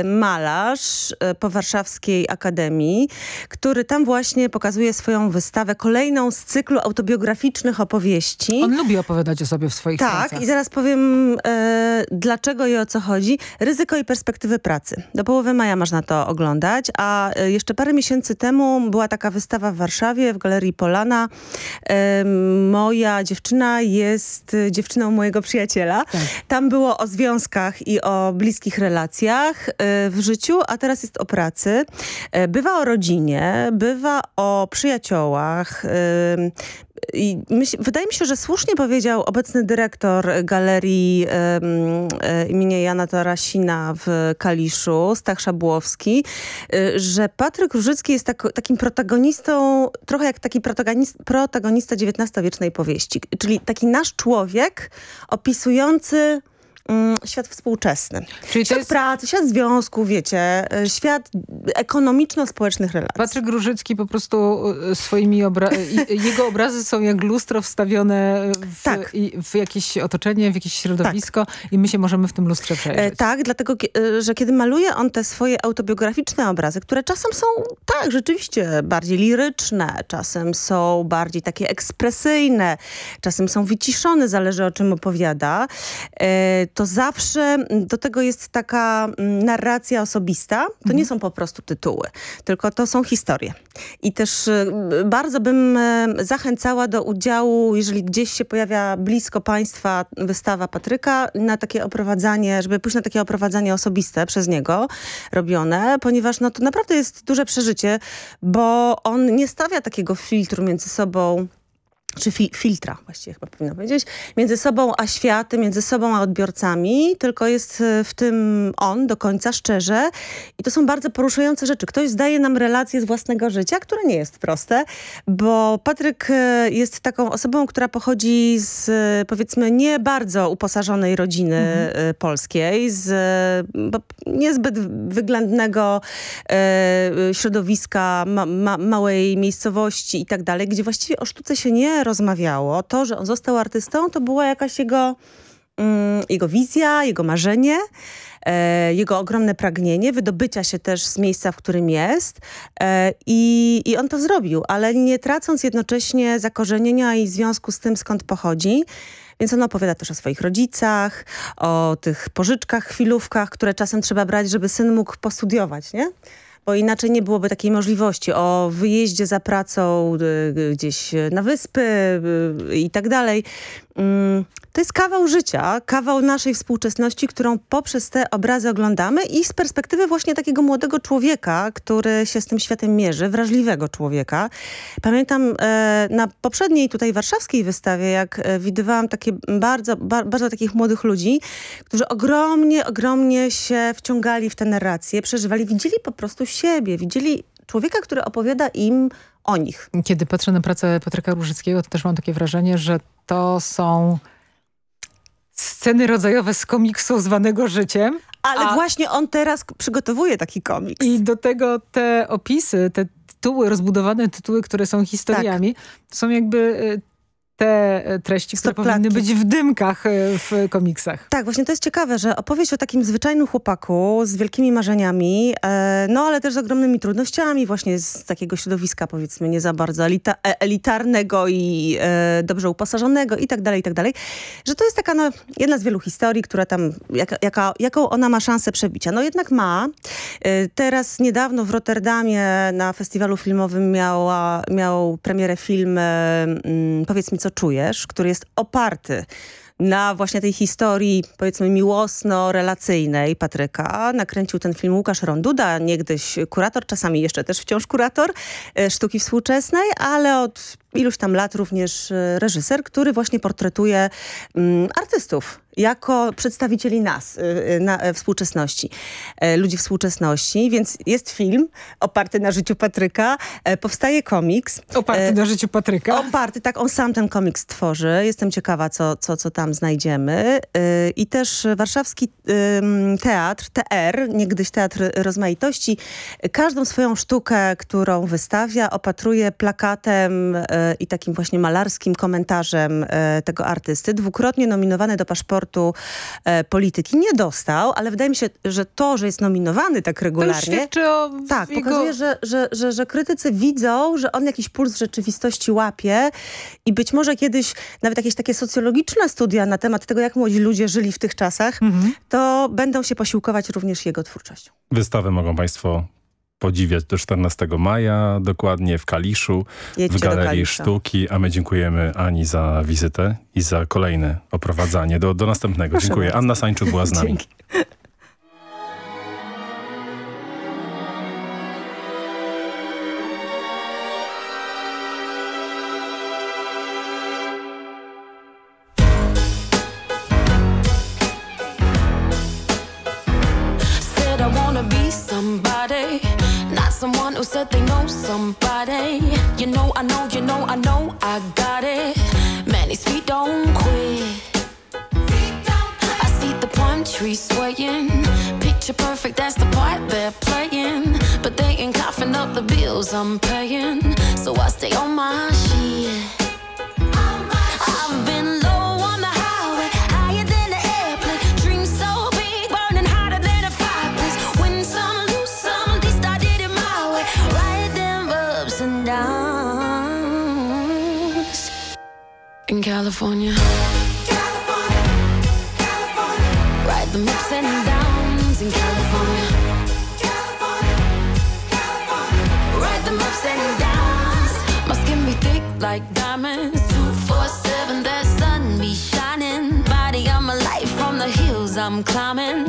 y, malarz y, po Warszawskiej Akademii, który tam właśnie pokazuje swoją wystawę, kolejną z cyklu autobiograficznych opowieści. On lubi opowiadać o sobie w swoich Tak, pracach. i zaraz powiem e, dlaczego i o co chodzi. Ryzyko i perspektywy pracy. Do połowy maja można to oglądać, a e, jeszcze parę miesięcy temu była taka wystawa w Warszawie w Galerii Polana. E, moja dziewczyna jest e, dziewczyną mojego przyjaciela. Tam było o związkach i o bliskich relacjach e, w życiu, a teraz jest o pracy. E, bywa o rodzinie, bywa o przyjaciołach. I myśl, wydaje mi się, że słusznie powiedział obecny dyrektor galerii e, imienia Jana Tarasina w Kaliszu, Stach Szabłowski, y, że Patryk Różycki jest tak, takim protagonistą, trochę jak taki protagonist, protagonista XIX-wiecznej powieści. Czyli taki nasz człowiek opisujący mm, świat współczesny. Czyli świat pracy, świat związków, wiecie, y, świat ekonomiczno-społecznych relacji. Patryk Różycki po prostu y, swoimi obra i- jego obrazy są jak lustro wstawione w, Tak. w jakieś otoczenie, w jakieś środowisko i my się możemy w tym lustrze E, przejrzeć. tak, dlatego, e, że kiedy maluje on te swoje autobiograficzne obrazy, które czasem są, tak, rzeczywiście bardziej liryczne, czasem są bardziej takie ekspresyjne, czasem są wyciszone, zależy o czym opowiada, e, to zawsze mm, do tego jest taka mm, narracja osobista. To nie są po prostu tytuły, tylko to są historie. I też e, bardzo bym e, zachęcała do udziału, jeżeli gdzieś się pojawia blisko państwa wystawa Patryka, na takie oprowadzanie, żeby pójść na takie oprowadzanie osobiste przez niego robione, ponieważ no, to naprawdę jest duże przeżycie, bo on nie stawia takiego filtru między sobą czy fi filtra, właściwie chyba powinna powiedzieć, między sobą a światem, między sobą a odbiorcami, tylko jest e, w tym on do końca szczerze. I to są bardzo poruszające rzeczy. Ktoś zdaje nam relacje z własnego życia, które nie jest proste, bo Patryk e, jest taką osobą, która pochodzi z e, powiedzmy nie bardzo uposażonej rodziny e, polskiej, z niezbyt wyględnego środowiska, ma, ma, małej miejscowości i tak dalej, gdzie właściwie o sztuce się nie rozmawiało. To, że on został artystą, to była jakaś jego, mm, jego wizja, jego marzenie. e, jego ogromne pragnienie wydobycia się też z miejsca, w którym jest e, i, i on to zrobił, ale nie tracąc jednocześnie zakorzenienia i związku z tym, skąd pochodzi. Więc on opowiada też o swoich rodzicach, o tych pożyczkach, chwilówkach, które czasem trzeba brać, żeby syn mógł postudiować, nie? Bo inaczej nie byłoby takiej możliwości o wyjeździe za pracą y, gdzieś na wyspy y, i tak dalej. Mm, to jest kawał życia, kawał naszej współczesności, którą poprzez te obrazy oglądamy i z perspektywy właśnie takiego młodego człowieka, który się z tym światem mierzy, wrażliwego człowieka. Pamiętam e, na poprzedniej tutaj warszawskiej wystawie, jak e, widywałam takie bardzo, ba, bardzo takich młodych ludzi, którzy ogromnie, ogromnie się wciągali w tę narrację, przeżywali, widzieli po prostu siebie, widzieli człowieka, który opowiada im o nich. Kiedy patrzę na pracę Patryka Różyckiego, to też mam takie wrażenie, że to są sceny rodzajowe z komiksu zwanego życiem. Ale a... właśnie on teraz przygotowuje taki komiks. I do tego te opisy, te tytuły, rozbudowane tytuły, które są historiami, tak. to są jakby y, te e, treści, które powinny być w dymkach e, w komiksach. Tak, właśnie to jest ciekawe, że opowieść o takim zwyczajnym chłopaku z wielkimi marzeniami, e, no ale też z ogromnymi trudnościami, właśnie z takiego środowiska powiedzmy nie za bardzo elita, elitarnego i dobrze uposażonego i tak dalej, i tak dalej, że to jest taka no, jedna z wielu historii, która tam, jaka, jaka, jaką ona ma szansę przebicia. No jednak ma. teraz niedawno w Rotterdamie na festiwalu filmowym miała, miał premierę film Powiedz mi co czujesz, który jest oparty na właśnie tej historii, powiedzmy, miłosno-relacyjnej Patryka. Nakręcił ten film Łukasz Ronduda, niegdyś kurator, czasami jeszcze też wciąż kurator e, sztuki współczesnej, ale od iluś tam lat również e, reżyser, który właśnie portretuje mm, artystów jako przedstawicieli nas, y, y, na, e, współczesności, e, ludzi współczesności, więc jest film oparty na życiu Patryka, powstaje komiks. Oparty na życiu Patryka? Oparty, tak, on sam ten komiks tworzy. Jestem ciekawa, co, co, co tam znajdziemy. I też warszawski teatr, TR, niegdyś Teatr Rozmaitości, każdą swoją sztukę, którą wystawia, opatruje plakatem i takim właśnie malarskim komentarzem tego artysty. Dwukrotnie nominowany do paszportu e, polityki. Nie dostał, ale wydaje mi się, że to, że jest nominowany tak regularnie... To o tak, jego... pokazuje, że, że, że, że krytycy widzą, że on jakiś puls rzeczywistości łapie i być może kiedyś nawet jakieś takie socjologiczne studia na temat tego, jak młodzi ludzie żyli w tych czasach, mhm. to będą się posiłkować również jego twórczością. Wystawę mogą Państwo podziwiać do 14 maja, dokładnie w Kaliszu, Jedźcie w Galerii Sztuki, a my dziękujemy Ani za wizytę i za kolejne oprowadzanie. Do, do następnego. Proszę Dziękuję. Bardzo. Anna Sańczuk była z nami. Dzięki. I know, you know, I know, I got it. Man, these feet don't quit. I see the palm trees swaying. Picture perfect, that's the part they're playing. But they ain't coughing up the bills I'm paying. So I stay on my California. California, California. Ride the ups and downs in California. California, California. Ride the ups and downs. My skin be thick like diamonds. Two, four, seven, that sun be shining. Body on my life from the hills I'm climbing.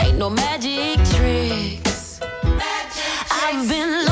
Ain't no magic tricks. Magic tricks. I've been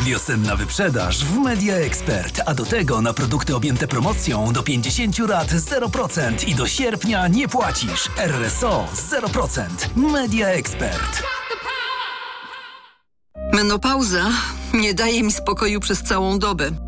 Wiosenna wyprzedaż w Media Expert, a do tego na produkty objęte promocją do 50 lat 0% i do sierpnia nie płacisz. RSO 0%. Media Expert. Menopauza nie daje mi spokoju przez całą dobę.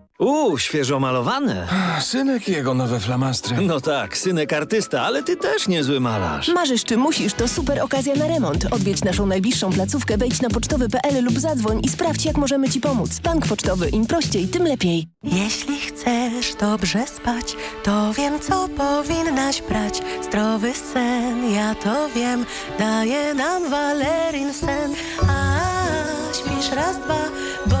Uuu, świeżo malowane. Synek i jego nowe flamastry. No tak, synek artysta, ale ty też niezły malarz. Marzysz czy musisz, to super okazja na remont. Odwiedź naszą najbliższą placówkę, wejdź na pocztowy.pl lub zadzwoń i sprawdź, jak możemy Ci pomóc. Bank Pocztowy, im prościej, tym lepiej. Jeśli chcesz dobrze spać, to wiem, co powinnaś brać. Zdrowy sen, ja to wiem, daje nam Valerin sen. A śpisz raz, dwa, bo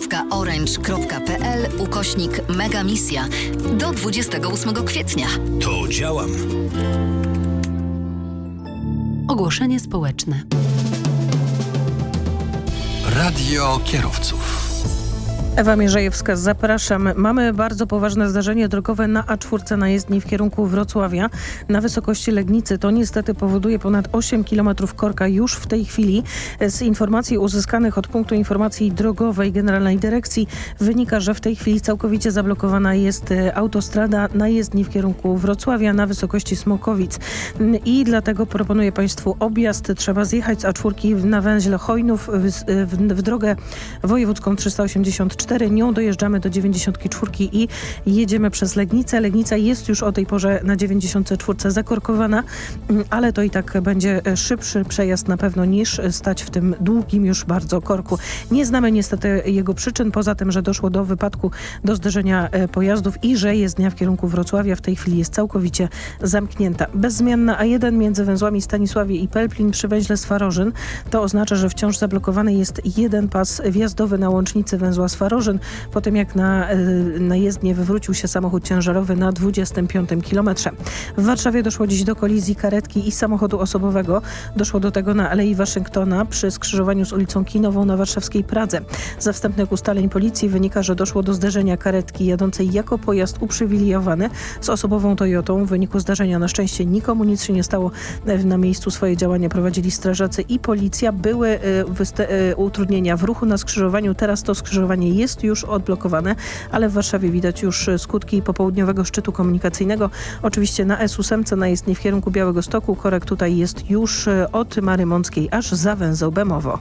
www.fundacja.orange.pl ukośnik Mega Misja do 28 kwietnia. To działam. Ogłoszenie społeczne. Radio kierowców. Ewa Mierzejewska, zapraszam. Mamy bardzo poważne zdarzenie drogowe na A4 na jezdni w kierunku Wrocławia na wysokości Legnicy. To niestety powoduje ponad 8 km korka już w tej chwili. Z informacji uzyskanych od punktu informacji drogowej Generalnej Dyrekcji wynika, że w tej chwili całkowicie zablokowana jest e, autostrada na jezdni w kierunku Wrocławia na wysokości Smokowic. I dlatego proponuję Państwu objazd. Trzeba zjechać z A4 na węźle Chojnów w, w, w drogę wojewódzką 384 nią dojeżdżamy do 94 i jedziemy przez Legnicę. Legnica jest już o tej porze na 94 zakorkowana, ale to i tak będzie szybszy przejazd na pewno niż stać w tym długim już bardzo korku. Nie znamy niestety jego przyczyn, poza tym, że doszło do wypadku, do zderzenia e, pojazdów i że jezdnia w kierunku Wrocławia w tej chwili jest całkowicie zamknięta. Bez zmian na A1 między węzłami Stanisławie i Pelplin przy węźle Swarożyn. To oznacza, że wciąż zablokowany jest jeden pas wjazdowy na łącznicy węzła Swarożyn po tym jak na, e, na jezdnię wywrócił się samochód ciężarowy na 25 kilometrze. W Warszawie doszło dziś do kolizji karetki i samochodu osobowego. Doszło do tego na Alei Waszyngtona przy skrzyżowaniu z ulicą Kinową na warszawskiej Pradze. Ze wstępnych ustaleń policji wynika, że doszło do zderzenia karetki jadącej jako pojazd uprzywilejowany z osobową Toyotą. W wyniku zdarzenia na szczęście nikomu nic się nie stało. Na miejscu swoje działania prowadzili strażacy i policja. Były e, utrudnienia w ruchu na skrzyżowaniu. Teraz to skrzyżowanie jest jest już odblokowane, ale w Warszawie widać już skutki popołudniowego szczytu komunikacyjnego. Oczywiście na S8 na jezdni w kierunku Białego Stoku korek tutaj jest już od Marymąckiej aż za węzeł Bemowo.